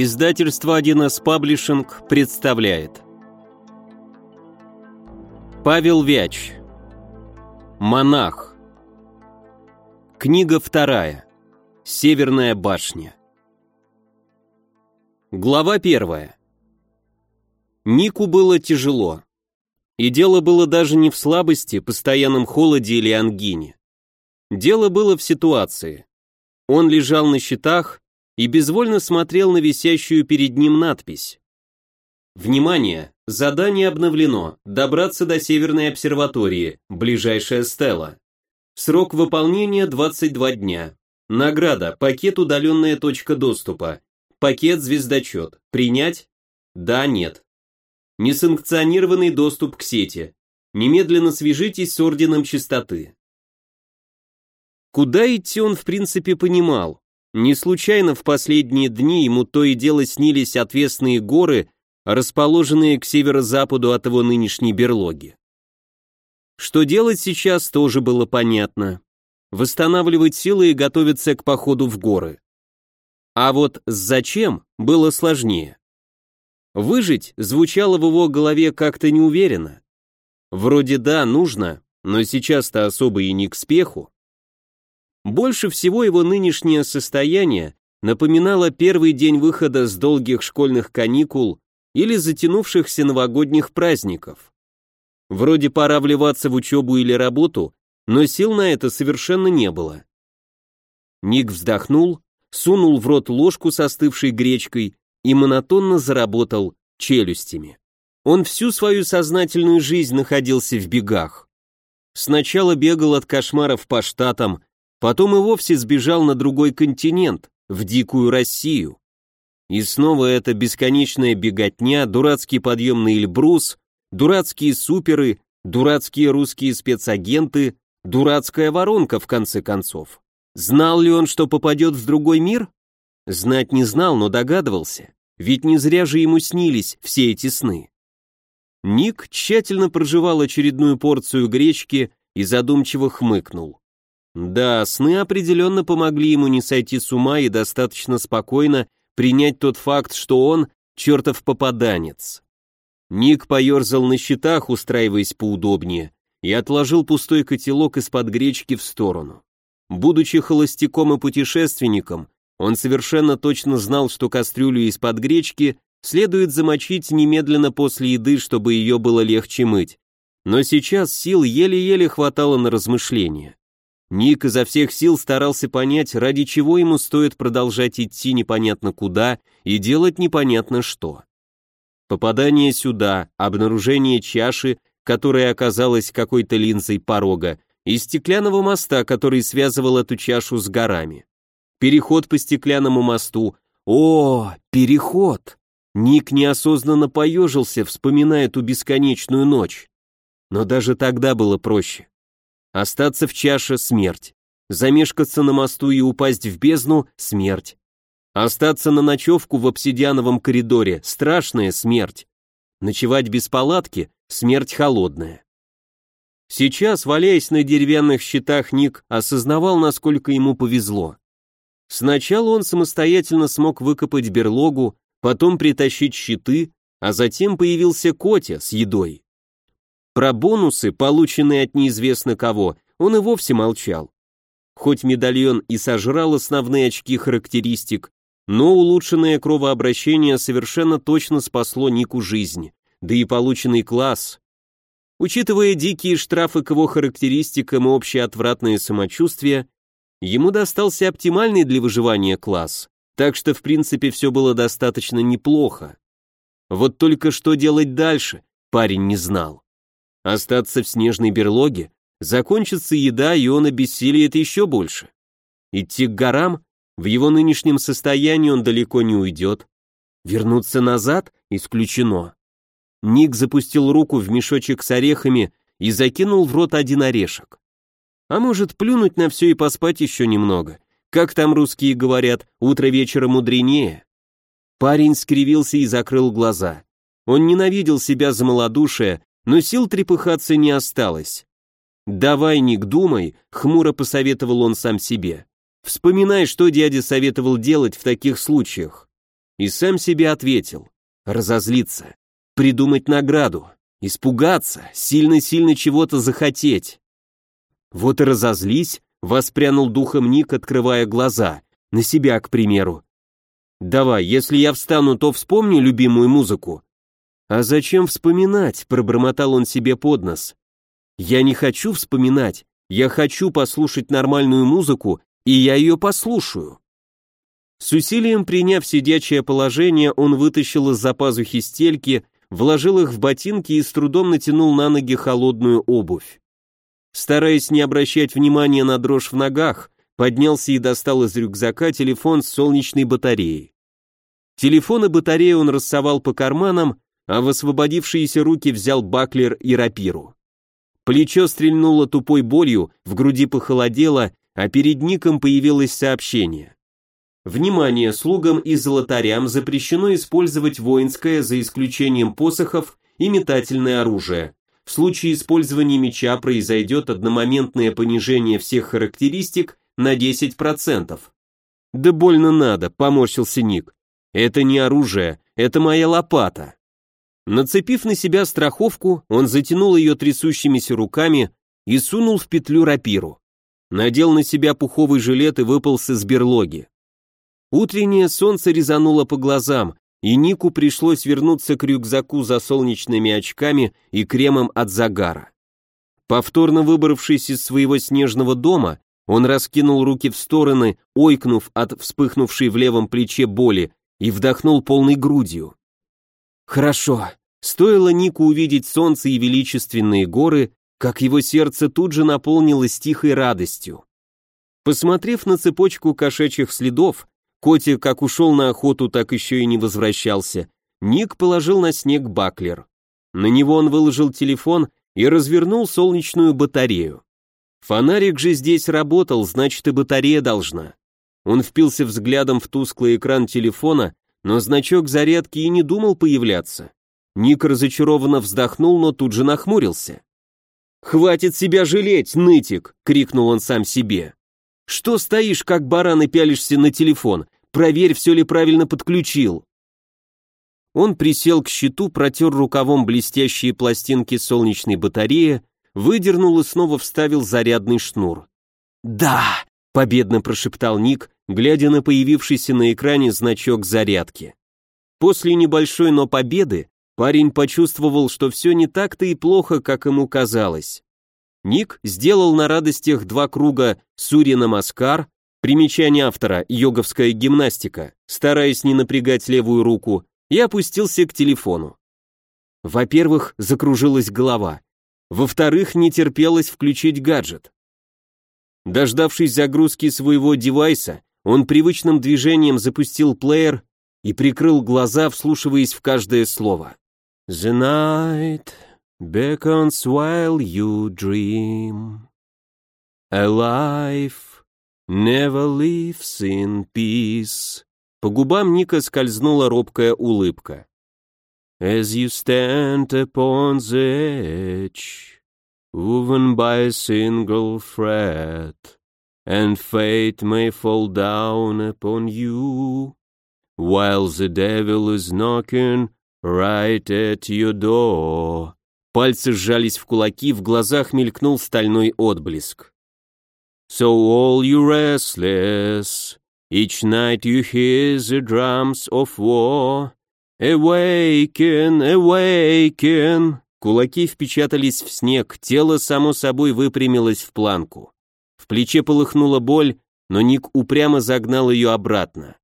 Издательство 1С Паблишинг представляет Павел Вяч Монах Книга вторая Северная башня Глава первая Нику было тяжело. И дело было даже не в слабости, постоянном холоде или ангине. Дело было в ситуации. Он лежал на щитах и безвольно смотрел на висящую перед ним надпись. Внимание! Задание обновлено. Добраться до Северной обсерватории, ближайшая стела. Срок выполнения 22 дня. Награда, пакет удаленная точка доступа. Пакет звездочет. Принять? Да, нет. Несанкционированный доступ к сети. Немедленно свяжитесь с Орденом Чистоты. Куда идти он в принципе понимал. Не случайно в последние дни ему то и дело снились отвесные горы, расположенные к северо-западу от его нынешней берлоги. Что делать сейчас, тоже было понятно. Восстанавливать силы и готовиться к походу в горы. А вот зачем было сложнее. Выжить звучало в его голове как-то неуверенно. Вроде да, нужно, но сейчас-то особо и не к спеху. Больше всего его нынешнее состояние напоминало первый день выхода с долгих школьных каникул или затянувшихся новогодних праздников. Вроде пора вливаться в учебу или работу, но сил на это совершенно не было. Ник вздохнул, сунул в рот ложку с остывшей гречкой и монотонно заработал челюстями. Он всю свою сознательную жизнь находился в бегах. Сначала бегал от кошмаров по штатам, Потом и вовсе сбежал на другой континент, в дикую Россию. И снова эта бесконечная беготня, дурацкий подъем на Эльбрус, дурацкие суперы, дурацкие русские спецагенты, дурацкая воронка в конце концов. Знал ли он, что попадет в другой мир? Знать не знал, но догадывался, ведь не зря же ему снились все эти сны. Ник тщательно проживал очередную порцию гречки и задумчиво хмыкнул. Да, сны определенно помогли ему не сойти с ума и достаточно спокойно принять тот факт, что он чертов попаданец. Ник поерзал на щитах, устраиваясь поудобнее, и отложил пустой котелок из-под гречки в сторону. Будучи холостяком и путешественником, он совершенно точно знал, что кастрюлю из-под гречки следует замочить немедленно после еды, чтобы ее было легче мыть. Но сейчас сил еле-еле хватало на размышления. Ник изо всех сил старался понять, ради чего ему стоит продолжать идти непонятно куда и делать непонятно что. Попадание сюда, обнаружение чаши, которая оказалась какой-то линзой порога, и стеклянного моста, который связывал эту чашу с горами. Переход по стеклянному мосту. О, переход! Ник неосознанно поежился, вспоминая ту бесконечную ночь. Но даже тогда было проще. Остаться в чаше – смерть. Замешкаться на мосту и упасть в бездну – смерть. Остаться на ночевку в обсидиановом коридоре – страшная смерть. Ночевать без палатки – смерть холодная. Сейчас, валяясь на деревянных щитах, Ник осознавал, насколько ему повезло. Сначала он самостоятельно смог выкопать берлогу, потом притащить щиты, а затем появился Котя с едой. Про бонусы, полученные от неизвестно кого, он и вовсе молчал. Хоть медальон и сожрал основные очки характеристик, но улучшенное кровообращение совершенно точно спасло Нику жизнь, да и полученный класс. Учитывая дикие штрафы к его характеристикам и общее отвратное самочувствие, ему достался оптимальный для выживания класс, так что в принципе все было достаточно неплохо. Вот только что делать дальше, парень не знал. Остаться в снежной берлоге, закончится еда, и он обессилиет еще больше. Идти к горам, в его нынешнем состоянии он далеко не уйдет. Вернуться назад исключено. Ник запустил руку в мешочек с орехами и закинул в рот один орешек. А может, плюнуть на все и поспать еще немного. Как там русские говорят, утро вечера мудренее. Парень скривился и закрыл глаза. Он ненавидел себя за малодушие, но сил трепыхаться не осталось. «Давай, Ник, думай», — хмуро посоветовал он сам себе. «Вспоминай, что дядя советовал делать в таких случаях. и сам себе ответил. Разозлиться, придумать награду, испугаться, сильно-сильно чего-то захотеть. Вот и разозлись, воспрянул духом Ник, открывая глаза, на себя, к примеру. Давай, если я встану, то вспомни любимую музыку. А зачем вспоминать, пробормотал он себе под нос. Я не хочу вспоминать, я хочу послушать нормальную музыку, и я ее послушаю. С усилием приняв сидячее положение, он вытащил из-за пазухи стельки, вложил их в ботинки и с трудом натянул на ноги холодную обувь. Стараясь не обращать внимания на дрожь в ногах, поднялся и достал из рюкзака телефон с солнечной батареей. Телефон и батарею он рассовал по карманам, а в освободившиеся руки взял баклер и рапиру. Плечо стрельнуло тупой болью, в груди похолодело, а перед ником появилось сообщение. Внимание, слугам и золотарям запрещено использовать воинское, за исключением посохов, и метательное оружие. В случае использования меча произойдет одномоментное понижение всех характеристик на 10%. Да больно надо, поморщился Ник. Это не оружие, это моя лопата. Нацепив на себя страховку, он затянул ее трясущимися руками и сунул в петлю рапиру. Надел на себя пуховый жилет и выполз из берлоги. Утреннее солнце резануло по глазам, и Нику пришлось вернуться к рюкзаку за солнечными очками и кремом от загара. Повторно выбравшись из своего снежного дома, он раскинул руки в стороны, ойкнув от вспыхнувшей в левом плече боли, и вдохнул полной грудью. Хорошо. Стоило Нику увидеть солнце и величественные горы, как его сердце тут же наполнилось тихой радостью. Посмотрев на цепочку кошачьих следов, Котик как ушел на охоту, так еще и не возвращался. Ник положил на снег баклер. На него он выложил телефон и развернул солнечную батарею. Фонарик же здесь работал, значит и батарея должна. Он впился взглядом в тусклый экран телефона, но значок зарядки и не думал появляться. Ник разочарованно вздохнул, но тут же нахмурился. «Хватит себя жалеть, нытик!» — крикнул он сам себе. Что стоишь, как баран, и пялишься на телефон? Проверь, все ли правильно подключил. Он присел к щиту, протер рукавом блестящие пластинки солнечной батареи, выдернул и снова вставил зарядный шнур. «Да!» — победно прошептал Ник, глядя на появившийся на экране значок зарядки. После небольшой, но победы парень почувствовал, что все не так-то и плохо, как ему казалось. Ник сделал на радостях два круга Сурина Маскар, примечание автора йоговская гимнастика, стараясь не напрягать левую руку, и опустился к телефону. Во-первых, закружилась голова. Во-вторых, не терпелось включить гаджет. Дождавшись загрузки своего девайса, он привычным движением запустил плеер и прикрыл глаза, вслушиваясь в каждое слово. «The night beckons while you dream. A life never lives in peace. По губам Ника скользнула робкая улыбка. As you stand upon the edge, woven by a single thread, and fate may fall down upon you, while the devil is knocking right at your door. Пальцы сжались в кулаки, в глазах мелькнул стальной отблеск. So all you restless, each night you hear the drums of war. Awaken, awaken. Кулаки впечатались в снег, тело само собой выпрямилось в планку. В плече полыхнула боль, но Ник упрямо загнал ее обратно.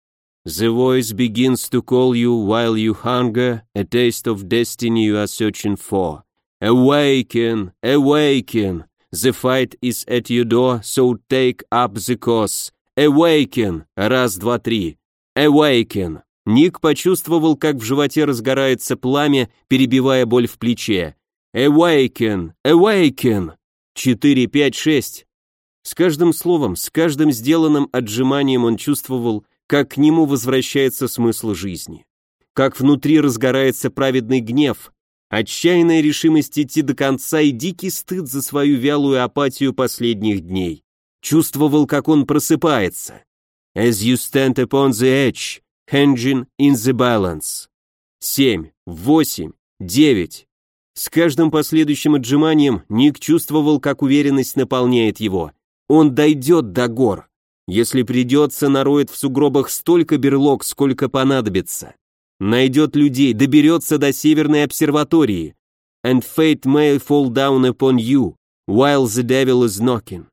The voice begins to call you while you hunger, a taste of destiny you are searching for. Awaken, awaken, the fight is at your door, so take up the cause. Awaken, раз, два, три. Awaken. Ник почувствовал, как в животе разгорается пламя, перебивая боль в плече. Awaken, awaken. Четыре, пять, шесть. С каждым словом, с каждым сделанным отжиманием он чувствовал, как к нему возвращается смысл жизни. Как внутри разгорается праведный гнев, Отчаянная решимость идти до конца и дикий стыд за свою вялую апатию последних дней. Чувствовал, как он просыпается. As you stand upon the edge, engine in the balance. Семь, восемь, девять. С каждым последующим отжиманием Ник чувствовал, как уверенность наполняет его. Он дойдет до гор. Если придется, нароет в сугробах столько берлог, сколько понадобится. Найдет людей, доберется до Северной обсерватории. And fate may fall down upon you, while the devil is knocking.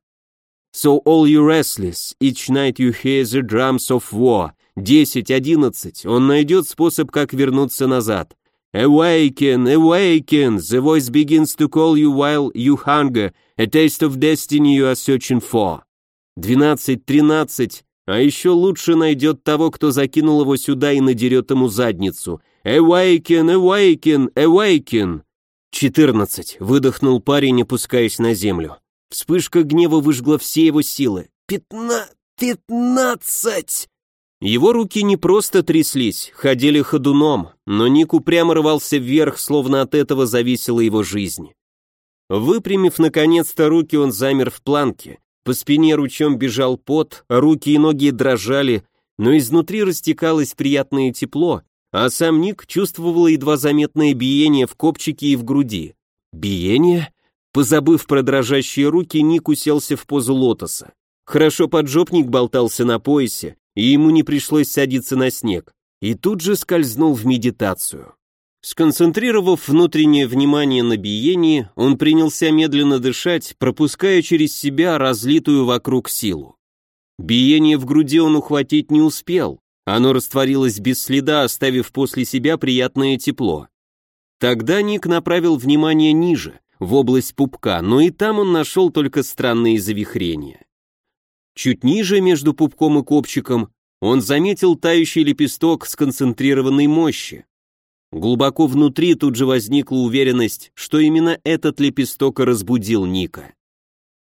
So all you restless, each night you hear the drums of war. Десять, одиннадцать, он найдет способ, как вернуться назад. Awaken, awaken, the voice begins to call you while you hunger, a taste of destiny you are searching for. Двенадцать, тринадцать, а еще лучше найдет того, кто закинул его сюда и надерет ему задницу. Awaken, awaken, awaken. Четырнадцать, выдохнул парень, опускаясь на землю. Вспышка гнева выжгла все его силы. Пятна... пятнадцать! Его руки не просто тряслись, ходили ходуном, но Ник упрямо рвался вверх, словно от этого зависела его жизнь. Выпрямив наконец-то руки, он замер в планке. По спине ручьем бежал пот, руки и ноги дрожали, но изнутри растекалось приятное тепло, а сам Ник чувствовал едва заметное биение в копчике и в груди. Биение? Позабыв про дрожащие руки, Ник уселся в позу лотоса. Хорошо поджопник болтался на поясе, и ему не пришлось садиться на снег, и тут же скользнул в медитацию. Сконцентрировав внутреннее внимание на биении, он принялся медленно дышать, пропуская через себя разлитую вокруг силу. Биение в груди он ухватить не успел, оно растворилось без следа, оставив после себя приятное тепло. Тогда Ник направил внимание ниже, в область пупка, но и там он нашел только странные завихрения. Чуть ниже, между пупком и копчиком, он заметил тающий лепесток сконцентрированной мощи. Глубоко внутри тут же возникла уверенность, что именно этот лепесток разбудил Ника.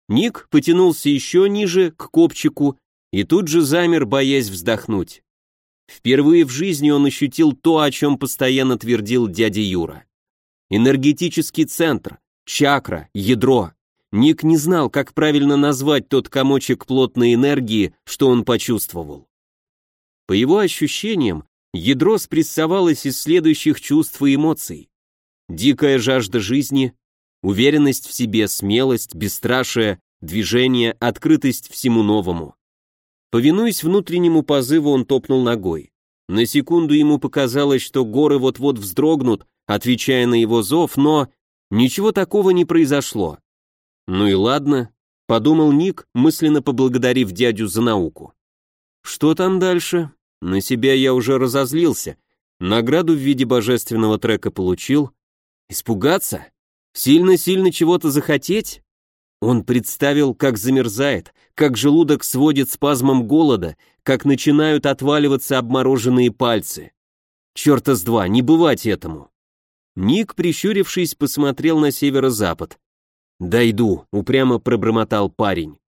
Ник потянулся еще ниже, к копчику, и тут же замер, боясь вздохнуть. Впервые в жизни он ощутил то, о чем постоянно твердил дядя Юра. Энергетический центр, чакра, ядро. Ник не знал, как правильно назвать тот комочек плотной энергии, что он почувствовал. По его ощущениям, Ядро спрессовалось из следующих чувств и эмоций. Дикая жажда жизни, уверенность в себе, смелость, бесстрашие, движение, открытость всему новому. Повинуясь внутреннему позыву, он топнул ногой. На секунду ему показалось, что горы вот-вот вздрогнут, отвечая на его зов, но ничего такого не произошло. Ну и ладно, подумал Ник, мысленно поблагодарив дядю за науку. Что там дальше? На себя я уже разозлился. Награду в виде божественного трека получил. Испугаться? Сильно-сильно чего-то захотеть? Он представил, как замерзает, как желудок сводит спазмом голода, как начинают отваливаться обмороженные пальцы. Черта с два, не бывать этому. Ник, прищурившись, посмотрел на северо-запад. «Дойду», — упрямо пробормотал парень.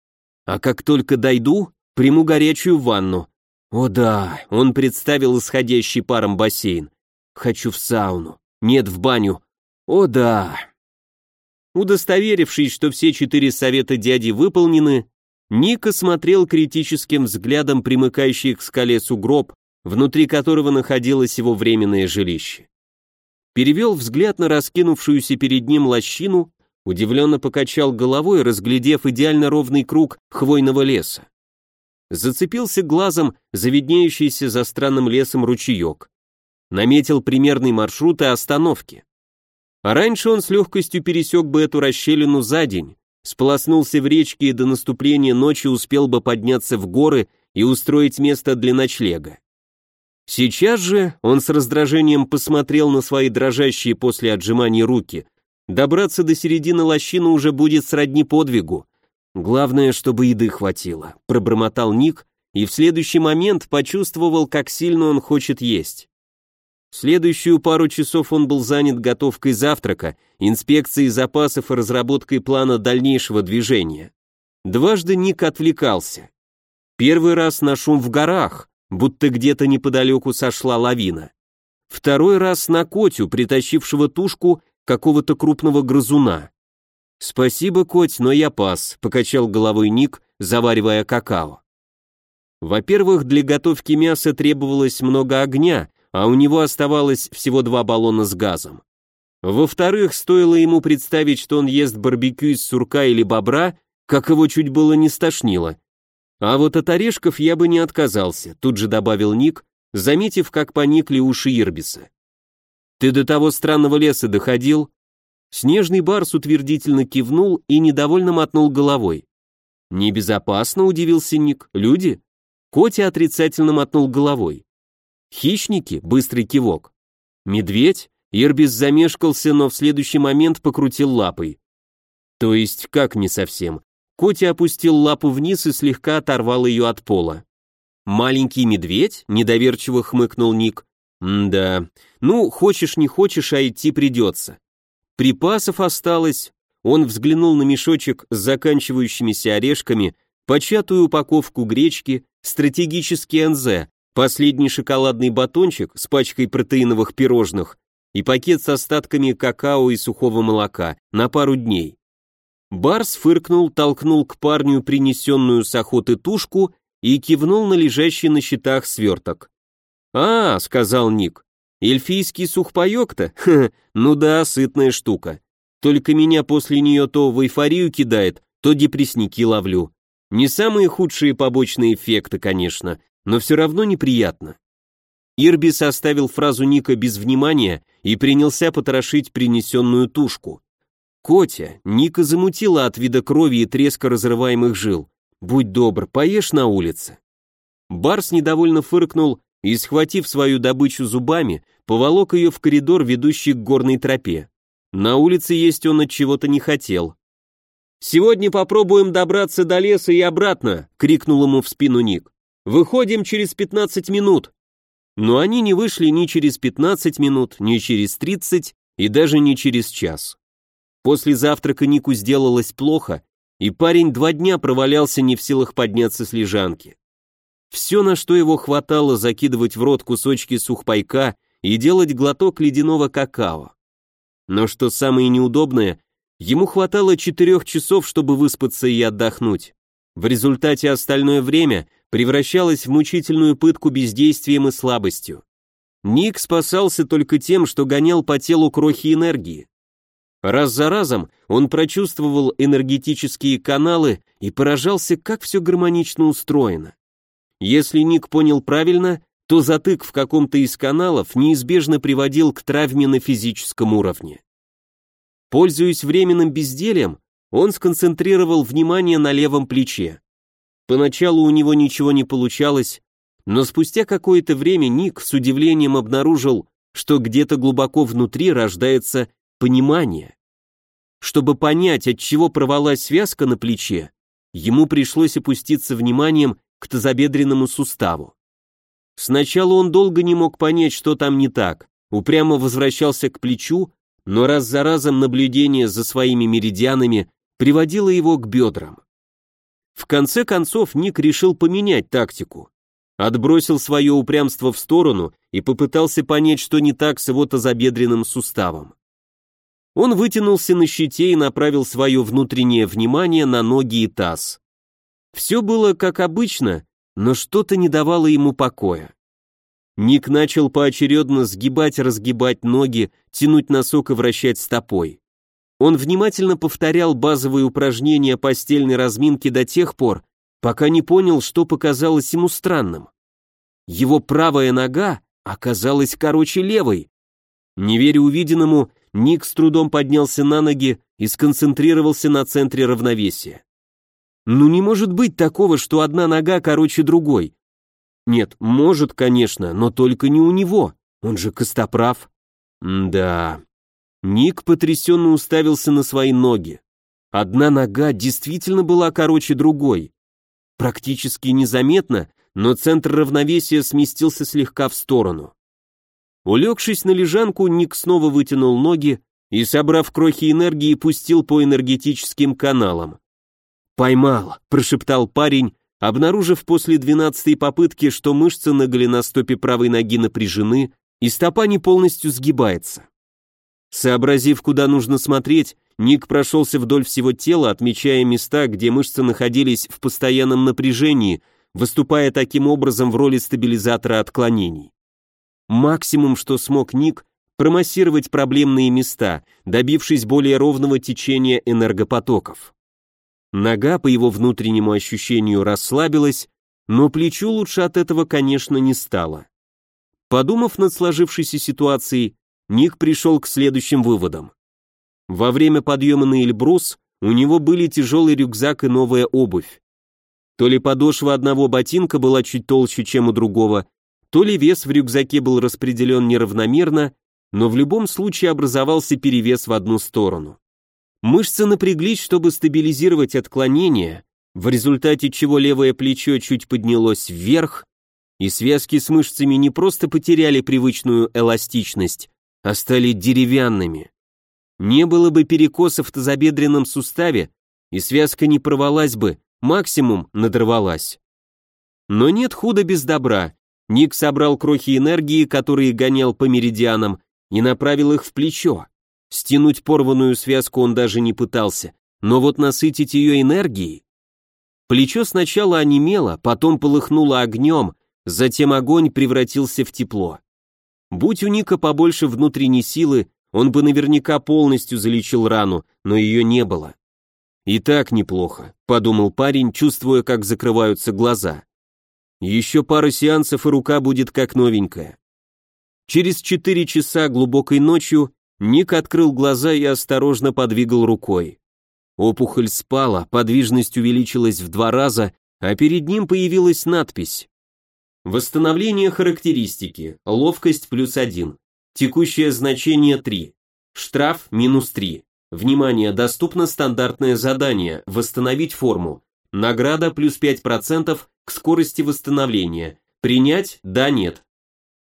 «А как только дойду, приму горячую ванну, о да, он представил исходящий паром бассейн. Хочу в сауну. Нет, в баню. О да. Удостоверившись, что все четыре совета дяди выполнены, Ника смотрел критическим взглядом примыкающий к скале сугроб, внутри которого находилось его временное жилище. Перевел взгляд на раскинувшуюся перед ним лощину, удивленно покачал головой, разглядев идеально ровный круг хвойного леса зацепился глазом за виднеющийся за странным лесом ручеек. Наметил примерный маршрут и остановки. А раньше он с легкостью пересек бы эту расщелину за день, сполоснулся в речке и до наступления ночи успел бы подняться в горы и устроить место для ночлега. Сейчас же он с раздражением посмотрел на свои дрожащие после отжиманий руки. Добраться до середины лощины уже будет сродни подвигу, Главное, чтобы еды хватило, пробормотал Ник и в следующий момент почувствовал, как сильно он хочет есть. Следующую пару часов он был занят готовкой завтрака, инспекцией запасов и разработкой плана дальнейшего движения. Дважды Ник отвлекался. Первый раз на шум в горах, будто где-то неподалеку сошла лавина. Второй раз на Котю, притащившего тушку какого-то крупного грызуна. «Спасибо, коть, но я пас», — покачал головой Ник, заваривая какао. Во-первых, для готовки мяса требовалось много огня, а у него оставалось всего два баллона с газом. Во-вторых, стоило ему представить, что он ест барбекю из сурка или бобра, как его чуть было не стошнило. А вот от орешков я бы не отказался, тут же добавил Ник, заметив, как поникли уши Ирбиса. «Ты до того странного леса доходил?» Снежный барс утвердительно кивнул и недовольно мотнул головой. «Небезопасно», — удивился Ник. «Люди?» Котя отрицательно мотнул головой. «Хищники?» — быстрый кивок. «Медведь?» Ирбис замешкался, но в следующий момент покрутил лапой. То есть, как не совсем. Котя опустил лапу вниз и слегка оторвал ее от пола. «Маленький медведь?» — недоверчиво хмыкнул Ник. «Да, ну, хочешь не хочешь, а идти придется. Припасов осталось». Он взглянул на мешочек с заканчивающимися орешками, початую упаковку гречки, стратегический НЗ, последний шоколадный батончик с пачкой протеиновых пирожных и пакет с остатками какао и сухого молока на пару дней. Барс фыркнул, толкнул к парню принесенную с охоты тушку и кивнул на лежащий на щитах сверток. «А, — сказал Ник, — эльфийский сухпайок-то? ну да, сытная штука. Только меня после нее то в эйфорию кидает, то депрессники ловлю. Не самые худшие побочные эффекты, конечно, но все равно неприятно. Ирбис оставил фразу Ника без внимания и принялся потрошить принесенную тушку. Котя, Ника замутила от вида крови и треска разрываемых жил. «Будь добр, поешь на улице». Барс недовольно фыркнул и, схватив свою добычу зубами, поволок ее в коридор, ведущий к горной тропе. На улице есть он от чего-то не хотел. «Сегодня попробуем добраться до леса и обратно», — крикнул ему в спину Ник. «Выходим через 15 минут». Но они не вышли ни через 15 минут, ни через 30 и даже не через час. После завтрака Нику сделалось плохо, и парень два дня провалялся не в силах подняться с лежанки. Все, на что его хватало, закидывать в рот кусочки сухпайка и делать глоток ледяного какао. Но что самое неудобное, ему хватало четырех часов, чтобы выспаться и отдохнуть. В результате остальное время превращалось в мучительную пытку бездействием и слабостью. Ник спасался только тем, что гонял по телу крохи энергии. Раз за разом он прочувствовал энергетические каналы и поражался, как все гармонично устроено. Если Ник понял правильно, то затык в каком-то из каналов неизбежно приводил к травме на физическом уровне. Пользуясь временным бездельем, он сконцентрировал внимание на левом плече. Поначалу у него ничего не получалось, но спустя какое-то время Ник с удивлением обнаружил, что где-то глубоко внутри рождается понимание. Чтобы понять, от чего порвалась связка на плече, ему пришлось опуститься вниманием к тазобедренному суставу. Сначала он долго не мог понять, что там не так, упрямо возвращался к плечу, но раз за разом наблюдение за своими меридианами приводило его к бедрам. В конце концов Ник решил поменять тактику. Отбросил свое упрямство в сторону и попытался понять, что не так с его тазобедренным суставом. Он вытянулся на щите и направил свое внутреннее внимание на ноги и таз. Все было как обычно, но что-то не давало ему покоя. Ник начал поочередно сгибать-разгибать ноги, тянуть носок и вращать стопой. Он внимательно повторял базовые упражнения постельной разминки до тех пор, пока не понял, что показалось ему странным. Его правая нога оказалась короче левой. Не веря увиденному, Ник с трудом поднялся на ноги и сконцентрировался на центре равновесия. Ну не может быть такого, что одна нога короче другой. Нет, может, конечно, но только не у него, он же костоправ. Да, Ник потрясенно уставился на свои ноги. Одна нога действительно была короче другой. Практически незаметно, но центр равновесия сместился слегка в сторону. Улегшись на лежанку, Ник снова вытянул ноги и, собрав крохи энергии, пустил по энергетическим каналам. «Поймал», — прошептал парень, обнаружив после двенадцатой попытки, что мышцы на голеностопе правой ноги напряжены и стопа не полностью сгибается. Сообразив, куда нужно смотреть, Ник прошелся вдоль всего тела, отмечая места, где мышцы находились в постоянном напряжении, выступая таким образом в роли стабилизатора отклонений. Максимум, что смог Ник, промассировать проблемные места, добившись более ровного течения энергопотоков. Нога, по его внутреннему ощущению, расслабилась, но плечу лучше от этого, конечно, не стало. Подумав над сложившейся ситуацией, Ник пришел к следующим выводам. Во время подъема на Эльбрус у него были тяжелый рюкзак и новая обувь. То ли подошва одного ботинка была чуть толще, чем у другого, то ли вес в рюкзаке был распределен неравномерно, но в любом случае образовался перевес в одну сторону. Мышцы напряглись, чтобы стабилизировать отклонение, в результате чего левое плечо чуть поднялось вверх, и связки с мышцами не просто потеряли привычную эластичность, а стали деревянными. Не было бы перекоса в тазобедренном суставе, и связка не порвалась бы, максимум надорвалась. Но нет худа без добра. Ник собрал крохи энергии, которые гонял по меридианам, и направил их в плечо. Стянуть порванную связку он даже не пытался, но вот насытить ее энергией... Плечо сначала онемело, потом полыхнуло огнем, затем огонь превратился в тепло. Будь у Ника побольше внутренней силы, он бы наверняка полностью залечил рану, но ее не было. «И так неплохо», — подумал парень, чувствуя, как закрываются глаза. «Еще пара сеансов, и рука будет как новенькая». Через четыре часа глубокой ночью Ник открыл глаза и осторожно подвигал рукой. Опухоль спала, подвижность увеличилась в два раза, а перед ним появилась надпись Восстановление характеристики. Ловкость плюс 1. Текущее значение 3. Штраф минус 3. Внимание, доступно стандартное задание «Восстановить форму». Награда плюс 5% к скорости восстановления. Принять? Да, нет.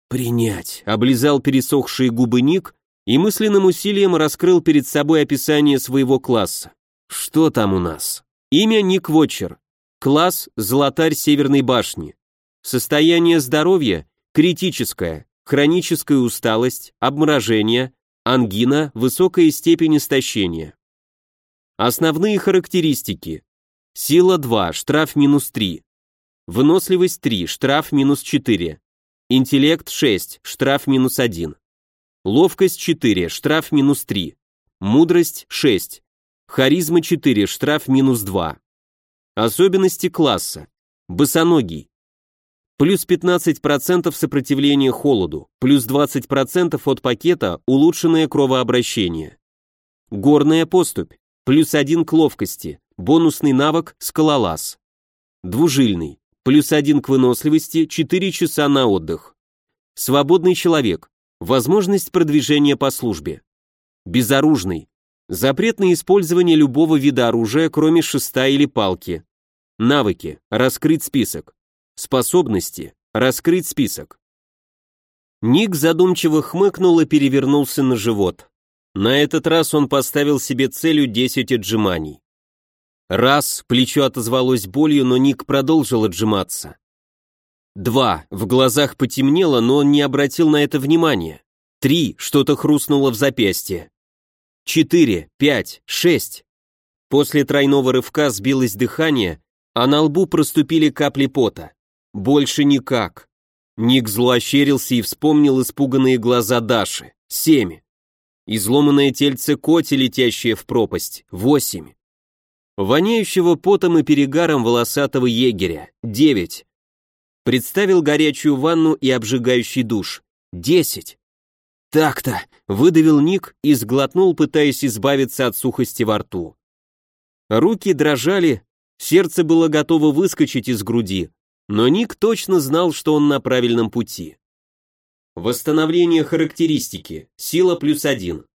Принять. Облизал пересохшие губы Ник и мысленным усилием раскрыл перед собой описание своего класса. Что там у нас? Имя Ник Вотчер. Класс «Золотарь Северной башни». Состояние здоровья критическое, хроническая усталость, обморожение, ангина, высокая степень истощения. Основные характеристики. Сила 2, штраф минус 3. Выносливость 3, штраф минус 4. Интеллект 6, штраф минус 1. Ловкость 4, штраф минус 3. Мудрость 6. Харизма 4, штраф минус 2. Особенности класса. Босоногий, плюс 15% сопротивления холоду, плюс 20% от пакета улучшенное кровообращение. Горная поступь, плюс 1 к ловкости, бонусный навык скалолаз. Двужильный, плюс 1 к выносливости, 4 часа на отдых. Свободный человек, возможность продвижения по службе. Безоружный, запрет на использование любого вида оружия, кроме шеста или палки. Навыки, раскрыть список. Способности. Раскрыть список. Ник задумчиво хмыкнул и перевернулся на живот. На этот раз он поставил себе целью 10 отжиманий. Раз, плечо отозвалось болью, но Ник продолжил отжиматься. Два, в глазах потемнело, но он не обратил на это внимания. Три, что-то хрустнуло в запястье. Четыре, пять, шесть. После тройного рывка сбилось дыхание, а на лбу проступили капли пота. Больше никак. Ник злоощерился и вспомнил испуганные глаза Даши. Семь. Изломанное тельце коти, летящее в пропасть. Восемь. Воняющего потом и перегаром волосатого егеря. Девять. Представил горячую ванну и обжигающий душ. Десять. Так-то, выдавил Ник и сглотнул, пытаясь избавиться от сухости во рту. Руки дрожали, сердце было готово выскочить из груди, но Ник точно знал, что он на правильном пути. Восстановление характеристики. Сила плюс 1.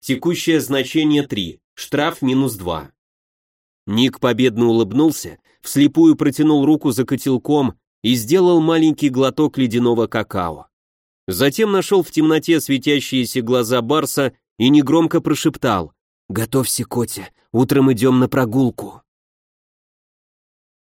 Текущее значение 3. Штраф минус 2. Ник победно улыбнулся, вслепую протянул руку за котелком и сделал маленький глоток ледяного какао. Затем нашел в темноте светящиеся глаза Барса и негромко прошептал «Готовься, Котя, утром идем на прогулку».